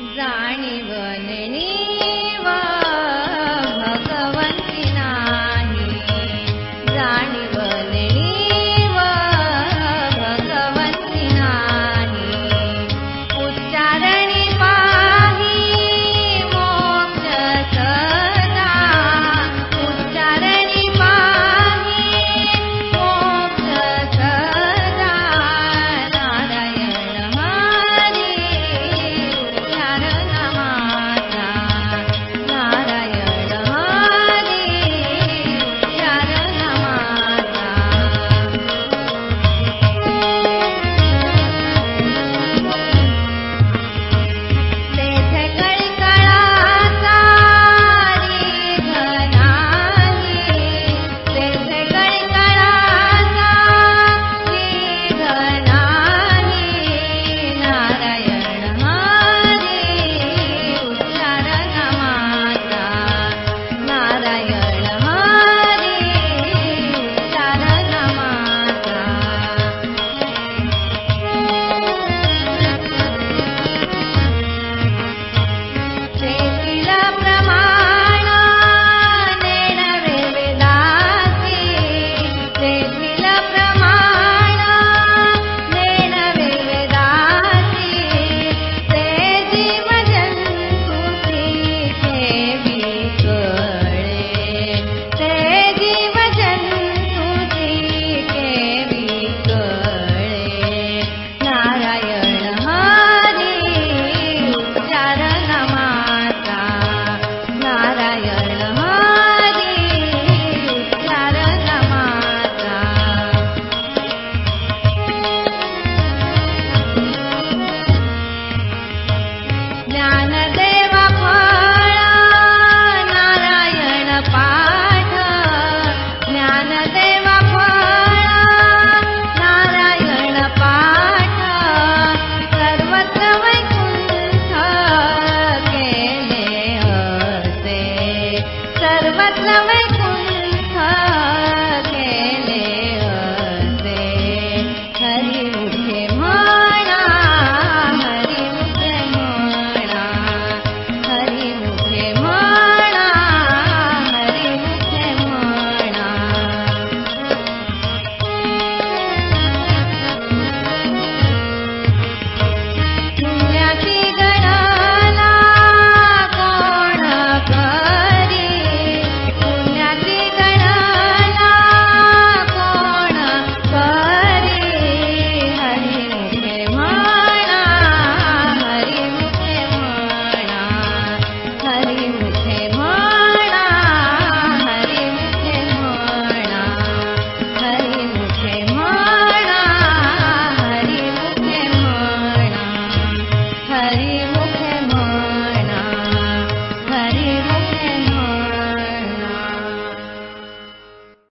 जाणीवनणी நல்லவர்